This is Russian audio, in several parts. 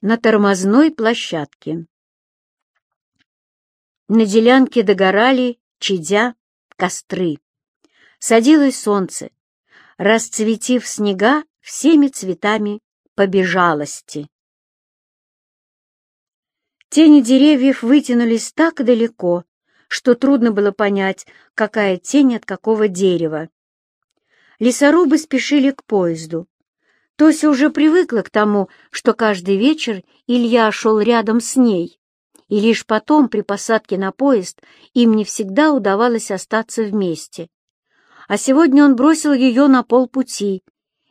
на тормозной площадке. На делянке догорали, чадя, костры. Садилось солнце, расцветив снега всеми цветами побежалости. Тени деревьев вытянулись так далеко, что трудно было понять, какая тень от какого дерева. Лесорубы спешили к поезду. Тося уже привыкла к тому, что каждый вечер Илья шел рядом с ней, и лишь потом, при посадке на поезд, им не всегда удавалось остаться вместе. А сегодня он бросил ее на полпути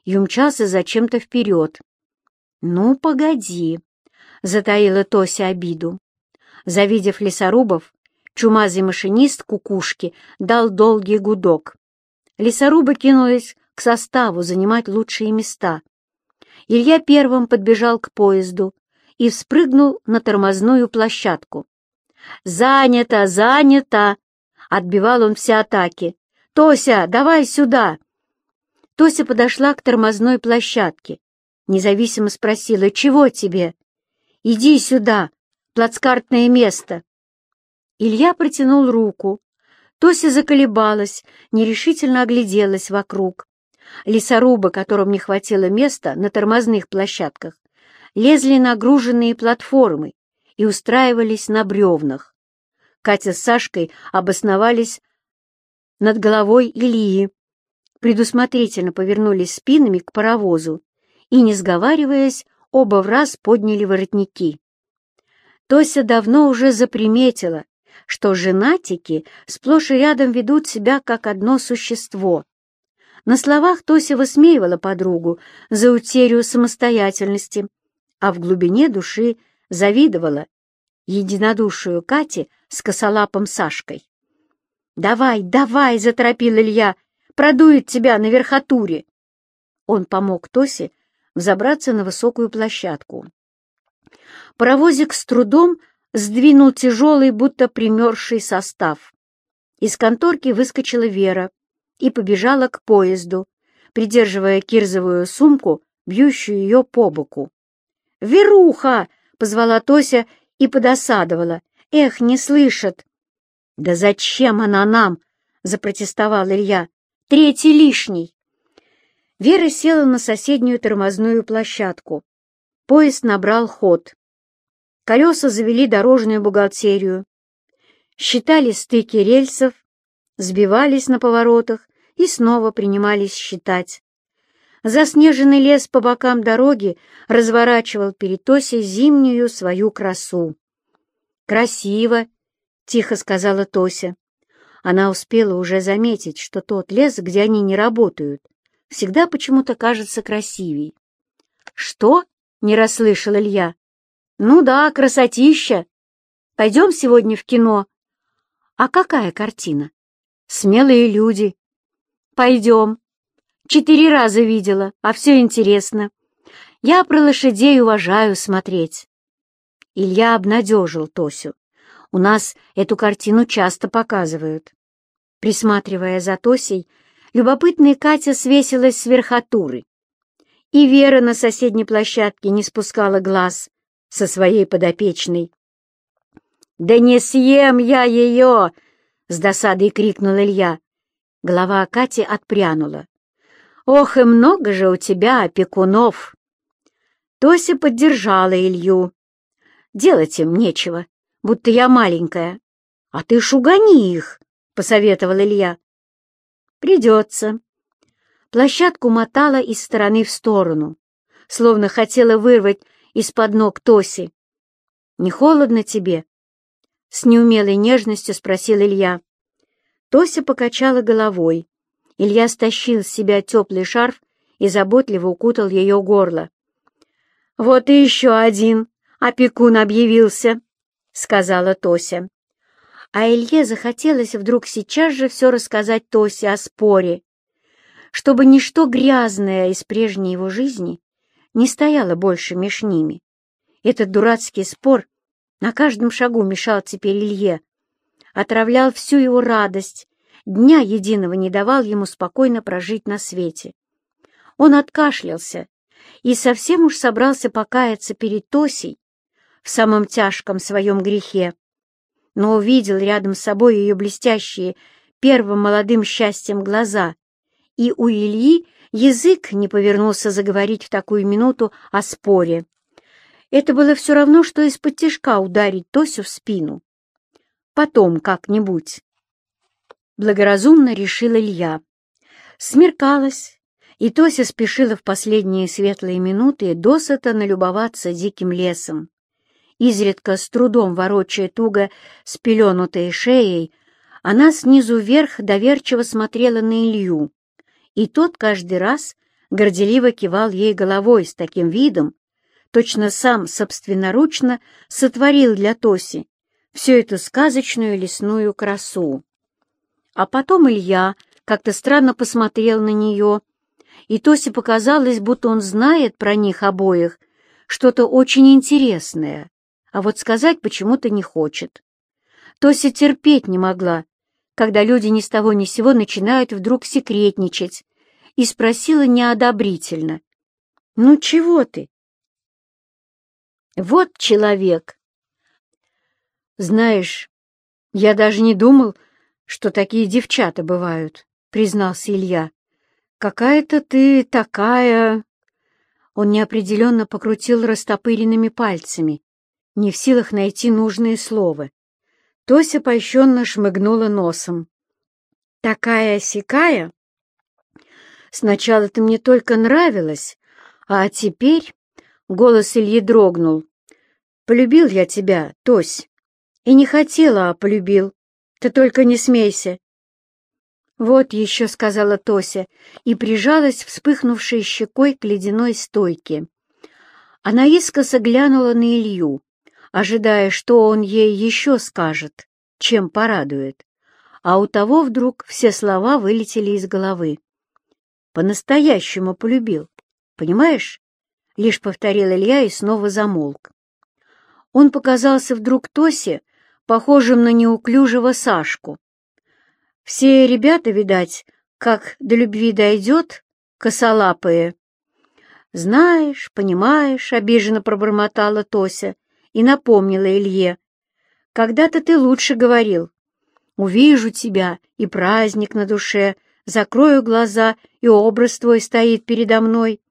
и умчался зачем-то вперед. «Ну, погоди!» — затаила Тося обиду. Завидев лесорубов, чумазый машинист кукушки дал долгий гудок. Лесорубы кинулись к составу занимать лучшие места. Илья первым подбежал к поезду и вспрыгнул на тормозную площадку. «Занято! Занято!» — отбивал он все атаки. «Тося, давай сюда!» Тося подошла к тормозной площадке. Независимо спросила, «Чего тебе?» «Иди сюда, плацкартное место!» Илья протянул руку. Тося заколебалась, нерешительно огляделась вокруг. Лесорубы, которым не хватило места на тормозных площадках, лезли на груженные платформы и устраивались на бревнах. Катя с Сашкой обосновались над головой Ильи, предусмотрительно повернулись спинами к паровозу и, не сговариваясь, оба в раз подняли воротники. Тося давно уже заприметила, что женатики сплошь и рядом ведут себя как одно существо. На словах Тося высмеивала подругу за утерю самостоятельности, а в глубине души завидовала единодушию Кате с косолапым Сашкой. «Давай, давай!» — заторопил Илья. «Продует тебя на верхотуре!» Он помог Тосе взобраться на высокую площадку. Паровозик с трудом сдвинул тяжелый, будто примерзший состав. Из конторки выскочила Вера и побежала к поезду, придерживая кирзовую сумку, бьющую ее по боку. «Веруха!» — позвала Тося и подосадовала. «Эх, не слышат!» «Да зачем она нам?» — запротестовал Илья. «Третий лишний!» Вера села на соседнюю тормозную площадку. Поезд набрал ход. Колеса завели дорожную бухгалтерию, считали стыки рельсов, сбивались на поворотах и снова принимались считать. Заснеженный лес по бокам дороги разворачивал перед Тосей зимнюю свою красу. «Красиво!» — тихо сказала Тося. Она успела уже заметить, что тот лес, где они не работают, всегда почему-то кажется красивей. «Что?» — не расслышал Илья. «Ну да, красотища. Пойдем сегодня в кино». «А какая картина?» «Смелые люди». «Пойдем. Четыре раза видела, а все интересно. Я про лошадей уважаю смотреть». Илья обнадежил Тосю. «У нас эту картину часто показывают». Присматривая за Тосей, любопытная Катя свесилась с верхотуры. И Вера на соседней площадке не спускала глаз со своей подопечной. «Да не съем я ее!» — с досадой крикнул Илья. Голова Кати отпрянула. «Ох, и много же у тебя опекунов!» Тося поддержала Илью. «Делать им нечего, будто я маленькая. А ты шугани их!» — посоветовал Илья. «Придется». Площадку мотала из стороны в сторону, словно хотела вырвать из-под ног Тоси. «Не холодно тебе?» С неумелой нежностью спросил Илья. Тося покачала головой. Илья стащил с себя теплый шарф и заботливо укутал ее горло. «Вот и еще один опекун объявился», — сказала Тося. А Илье захотелось вдруг сейчас же все рассказать Тосе о споре, чтобы ничто грязное из прежней его жизни не стояла больше меж ними. Этот дурацкий спор на каждом шагу мешал теперь Илье, отравлял всю его радость, дня единого не давал ему спокойно прожить на свете. Он откашлялся и совсем уж собрался покаяться перед Тосей в самом тяжком своем грехе, но увидел рядом с собой ее блестящие первым молодым счастьем глаза, и у Ильи язык не повернулся заговорить в такую минуту о споре. Это было все равно, что из-под тяжка ударить Тосю в спину. Потом как-нибудь. Благоразумно решил Илья. Смеркалось, и Тося спешила в последние светлые минуты досыта налюбоваться диким лесом. Изредка с трудом ворочая туго спеленутой шеей, она снизу вверх доверчиво смотрела на Илью, и тот каждый раз горделиво кивал ей головой с таким видом, точно сам собственноручно сотворил для Тоси всю эту сказочную лесную красу. А потом Илья как-то странно посмотрел на нее, и Тосе показалось, будто он знает про них обоих что-то очень интересное, а вот сказать почему-то не хочет. Тося терпеть не могла, когда люди ни с того ни сего начинают вдруг секретничать, и спросила неодобрительно. «Ну чего ты?» Вот человек. Знаешь, я даже не думал, что такие девчата бывают, признался Илья. Какая-то ты такая... Он неопределенно покрутил растопыренными пальцами, не в силах найти нужные слова. Тося польщенно шмыгнула носом. «Такая-сякая? Сначала ты мне только нравилась, а теперь...» Голос Ильи дрогнул. Полюбил я тебя, Тось. И не хотела, а полюбил. Ты только не смейся. Вот еще, — сказала Тося, и прижалась вспыхнувшей щекой к ледяной стойке. Она искоса глянула на Илью, ожидая, что он ей еще скажет, чем порадует. А у того вдруг все слова вылетели из головы. По-настоящему полюбил, понимаешь? Лишь повторил Илья и снова замолк он показался вдруг Тосе похожим на неуклюжего Сашку. Все ребята, видать, как до любви дойдет, косолапые. «Знаешь, понимаешь», — обиженно пробормотала Тося и напомнила Илье. «Когда-то ты лучше говорил. Увижу тебя, и праздник на душе, закрою глаза, и образ твой стоит передо мной».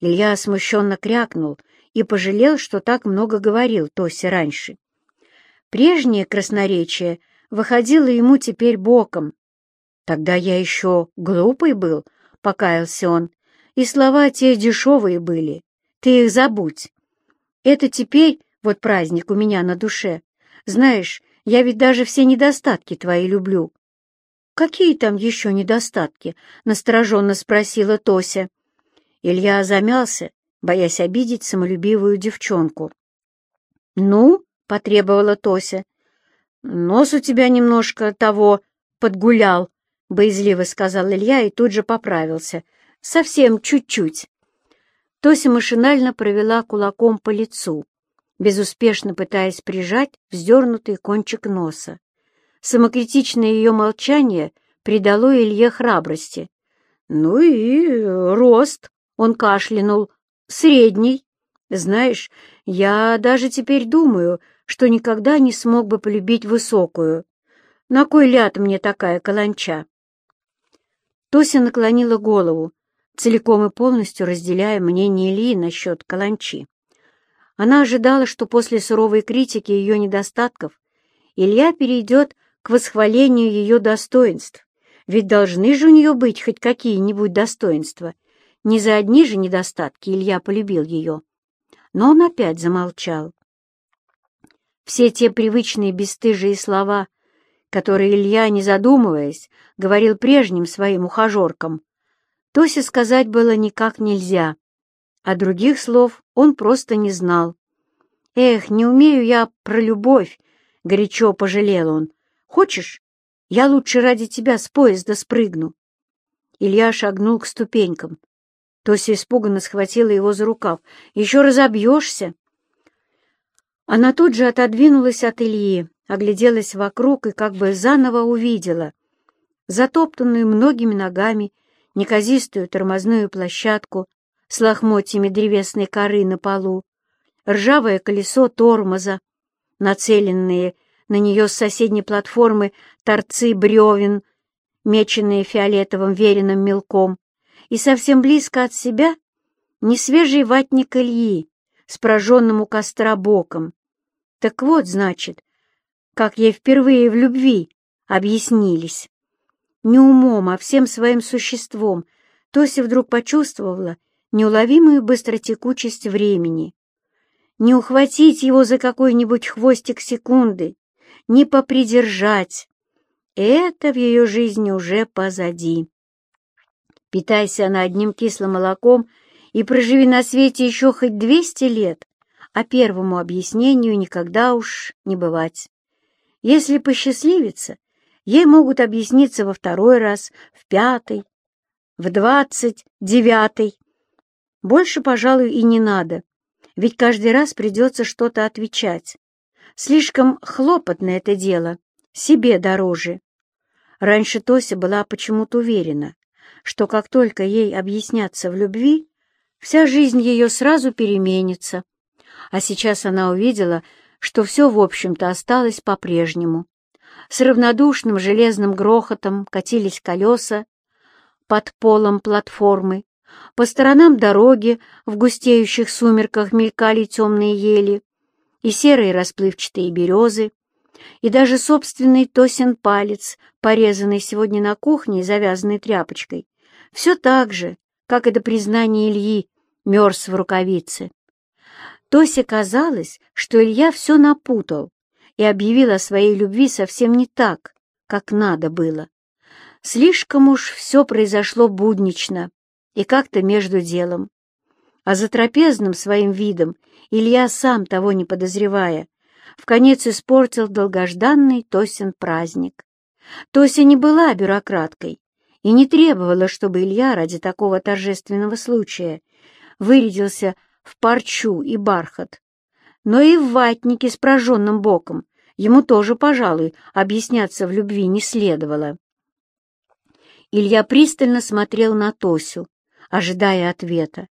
Илья смущенно крякнул — и пожалел, что так много говорил Тосе раньше. Прежнее красноречие выходило ему теперь боком. «Тогда я еще глупый был», — покаялся он, — «и слова те дешевые были. Ты их забудь. Это теперь вот праздник у меня на душе. Знаешь, я ведь даже все недостатки твои люблю». «Какие там еще недостатки?» — настороженно спросила Тося. Илья замялся боясь обидеть самолюбивую девчонку. «Ну?» — потребовала Тося. «Нос у тебя немножко того подгулял», — боязливо сказал Илья и тут же поправился. «Совсем чуть-чуть». Тося машинально провела кулаком по лицу, безуспешно пытаясь прижать вздернутый кончик носа. Самокритичное ее молчание придало Илье храбрости. «Ну и рост», — он кашлянул, Средний. Знаешь, я даже теперь думаю, что никогда не смог бы полюбить высокую. На кой ляд мне такая каланча? Тося наклонила голову, целиком и полностью разделяя мнение Ильи насчет каланчи. Она ожидала, что после суровой критики ее недостатков Илья перейдет к восхвалению ее достоинств, ведь должны же у нее быть хоть какие-нибудь достоинства, не за одни же недостатки Илья полюбил ее. Но он опять замолчал. Все те привычные бесстыжие слова, которые Илья, не задумываясь, говорил прежним своим ухажеркам, Тосе сказать было никак нельзя, а других слов он просто не знал. «Эх, не умею я про любовь!» — горячо пожалел он. «Хочешь, я лучше ради тебя с поезда спрыгну?» Илья шагнул к ступенькам, Тося испуганно схватила его за рукав. «Еще разобьешься!» Она тут же отодвинулась от Ильи, огляделась вокруг и как бы заново увидела затоптанную многими ногами неказистую тормозную площадку, с лохмотьями древесной коры на полу, ржавое колесо тормоза, нацеленные на нее с соседней платформы торцы бревен, меченные фиолетовым веренным мелком, и совсем близко от себя несвежий ватник Ильи с прожженным у костра боком. Так вот, значит, как ей впервые в любви объяснились. Не умом, а всем своим существом Тося вдруг почувствовала неуловимую быстротекучесть времени. Не ухватить его за какой-нибудь хвостик секунды, не попридержать. Это в ее жизни уже позади. Питайся она одним кислым молоком и проживи на свете еще хоть двести лет, а первому объяснению никогда уж не бывать. Если посчастливится, ей могут объясниться во второй раз, в пятый, в двадцать девятый. Больше, пожалуй, и не надо, ведь каждый раз придется что-то отвечать. Слишком хлопотно это дело, себе дороже. Раньше Тося была почему-то уверена, что как только ей объяснятся в любви, вся жизнь ее сразу переменится. А сейчас она увидела, что все, в общем-то, осталось по-прежнему. С равнодушным железным грохотом катились колеса под полом платформы, по сторонам дороги в густеющих сумерках мелькали темные ели и серые расплывчатые березы, и даже собственный Тосин палец, порезанный сегодня на кухне и завязанный тряпочкой, все так же, как и до признания Ильи, мерз в рукавице. Тосе казалось, что Илья все напутал и объявил о своей любви совсем не так, как надо было. Слишком уж все произошло буднично и как-то между делом. А за трапезным своим видом Илья, сам того не подозревая, в конец испортил долгожданный Тосин праздник. Тося не была бюрократкой и не требовала, чтобы Илья ради такого торжественного случая вырядился в парчу и бархат. Но и в ватнике с прожженным боком ему тоже, пожалуй, объясняться в любви не следовало. Илья пристально смотрел на Тосю, ожидая ответа.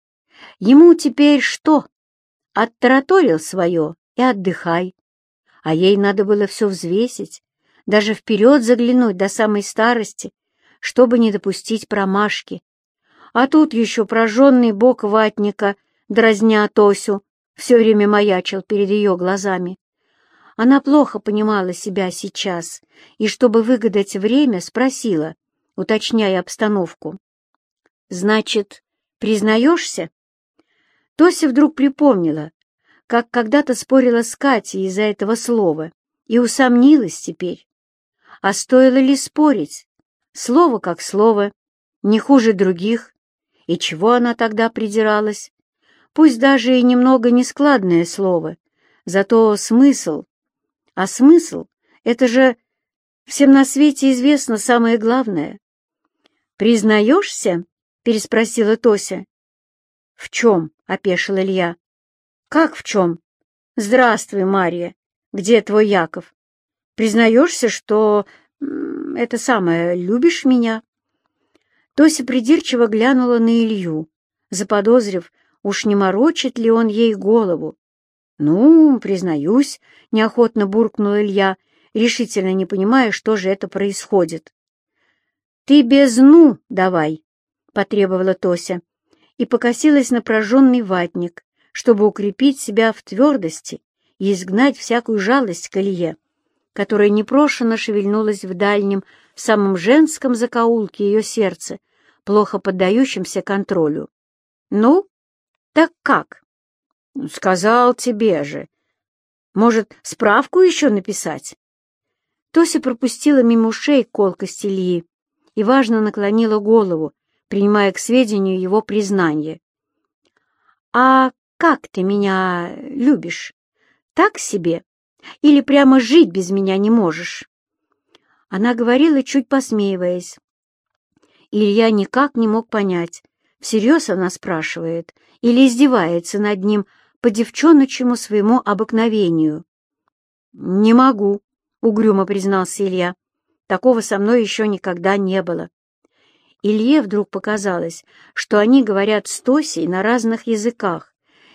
Ему теперь что? Оттараторил свое и отдыхай. А ей надо было все взвесить, даже вперед заглянуть до самой старости, чтобы не допустить промашки. А тут еще прожженный бок ватника — дразня Тосю, все время маячил перед ее глазами. Она плохо понимала себя сейчас и, чтобы выгадать время, спросила, уточняя обстановку. «Значит, признаешься?» Тося вдруг припомнила, как когда-то спорила с Катей из-за этого слова, и усомнилась теперь. А стоило ли спорить? Слово как слово, не хуже других. И чего она тогда придиралась? пусть даже и немного нескладное слово, зато смысл. А смысл — это же всем на свете известно самое главное. «Признаешься?» — переспросила Тося. «В чем?» — опешил Илья. «Как в чем?» «Здравствуй, Мария. Где твой Яков? Признаешься, что... это самое, любишь меня?» Тося придирчиво глянула на Илью, заподозрив, Уж не морочит ли он ей голову? «Ну, признаюсь», — неохотно буркнул Илья, решительно не понимая, что же это происходит. «Ты без «ну» давай», — потребовала Тося, и покосилась на прожженный ватник, чтобы укрепить себя в твердости и изгнать всякую жалость к Илье, которая непрошено шевельнулась в дальнем, самом женском закоулке ее сердца, плохо поддающемся контролю. «Ну, так как? Сказал тебе же. Может, справку еще написать? Тося пропустила мимо ушей колкость Ильи и важно наклонила голову, принимая к сведению его признание. «А как ты меня любишь? Так себе? Или прямо жить без меня не можешь?» Она говорила, чуть посмеиваясь. Илья никак не мог понять, всерьез она спрашивает или издевается над ним по девчоночему своему обыкновению. «Не могу», — угрюмо признался Илья. «Такого со мной еще никогда не было». Илье вдруг показалось, что они говорят с Тосей на разных языках,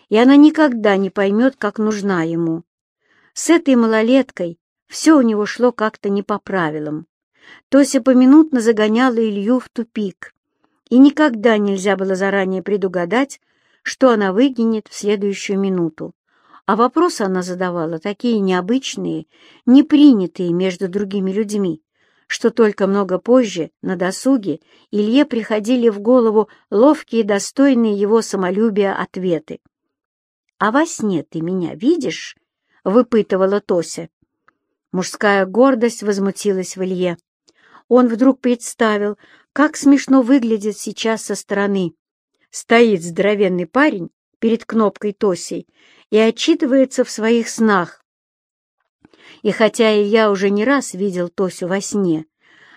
и она никогда не поймет, как нужна ему. С этой малолеткой все у него шло как-то не по правилам. Тося поминутно загоняла Илью в тупик, и никогда нельзя было заранее предугадать, что она выкинет в следующую минуту. А вопросы она задавала такие необычные, непринятые между другими людьми, что только много позже, на досуге, Илье приходили в голову ловкие, достойные его самолюбия ответы. «А во сне ты меня видишь?» — выпытывала Тося. Мужская гордость возмутилась в Илье. Он вдруг представил, как смешно выглядит сейчас со стороны. Стоит здоровенный парень перед кнопкой Тосей и отчитывается в своих снах. И хотя Илья уже не раз видел Тосю во сне,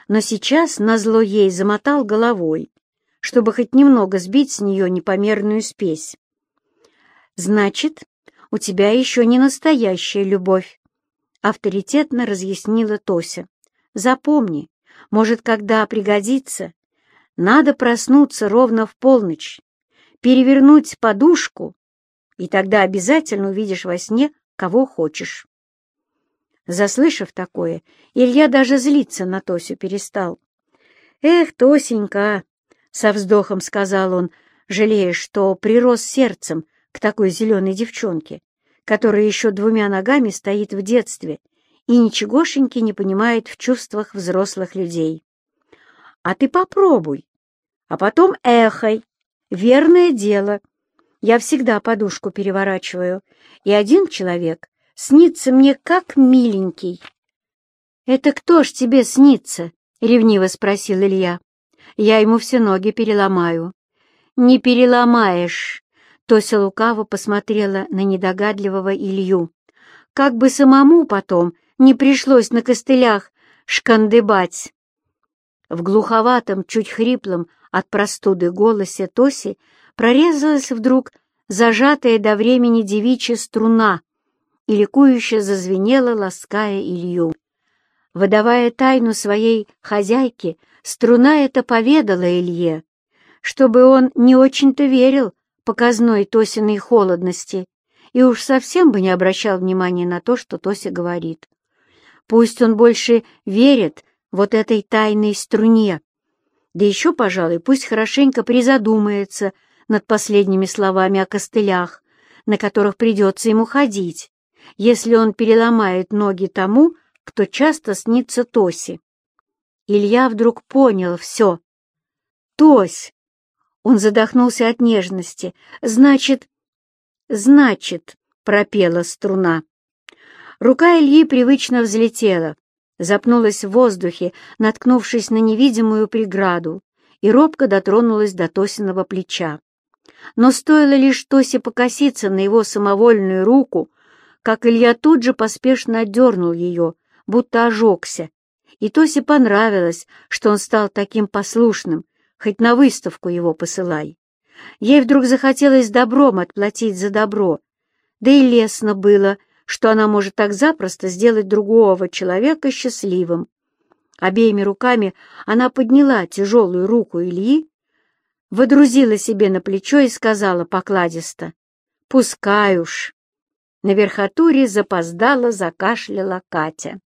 но сейчас назло ей замотал головой, чтобы хоть немного сбить с нее непомерную спесь. «Значит, у тебя еще не настоящая любовь», — авторитетно разъяснила Тося. «Запомни, может, когда пригодится, надо проснуться ровно в полночь, перевернуть подушку, и тогда обязательно увидишь во сне, кого хочешь». Заслышав такое, Илья даже злиться на Тосю перестал. «Эх, Тосенька!» — со вздохом сказал он, жалея, что прирос сердцем к такой зеленой девчонке, которая еще двумя ногами стоит в детстве и ничегошеньки не понимает в чувствах взрослых людей. А ты попробуй, а потом эхой. Верное дело. Я всегда подушку переворачиваю, и один человек снится мне как миленький. — Это кто ж тебе снится? — ревниво спросил Илья. — Я ему все ноги переломаю. — Не переломаешь, Тося лукаво посмотрела на недогадливого Илью. Как бы самому потом не пришлось на костылях шкандыбать. В глуховатом, чуть хриплом от простуды голосе Тоси прорезалась вдруг зажатая до времени девичья струна и ликующе зазвенела, лаская Илью. Выдавая тайну своей хозяйке, струна это поведала Илье, чтобы он не очень-то верил показной Тосиной холодности и уж совсем бы не обращал внимания на то, что Тося говорит. Пусть он больше верит вот этой тайной струне, да еще, пожалуй, пусть хорошенько призадумается над последними словами о костылях, на которых придется ему ходить, если он переломает ноги тому, кто часто снится Тосе. Илья вдруг понял все. «Тось, он задохнулся от нежности. «Значит...» «Значит...» — пропела струна. Рука Ильи привычно взлетела, запнулась в воздухе, наткнувшись на невидимую преграду, и робко дотронулась до Тосиного плеча. Но стоило лишь Тосе покоситься на его самовольную руку, как Илья тут же поспешно отдернул ее, будто ожегся. И Тосе понравилось, что он стал таким послушным, хоть на выставку его посылай. Ей вдруг захотелось добром отплатить за добро, да и лестно было, что она может так запросто сделать другого человека счастливым. Обеими руками она подняла тяжелую руку Ильи, водрузила себе на плечо и сказала покладисто, «Пускай уж». На верхотуре запоздала, закашляла Катя.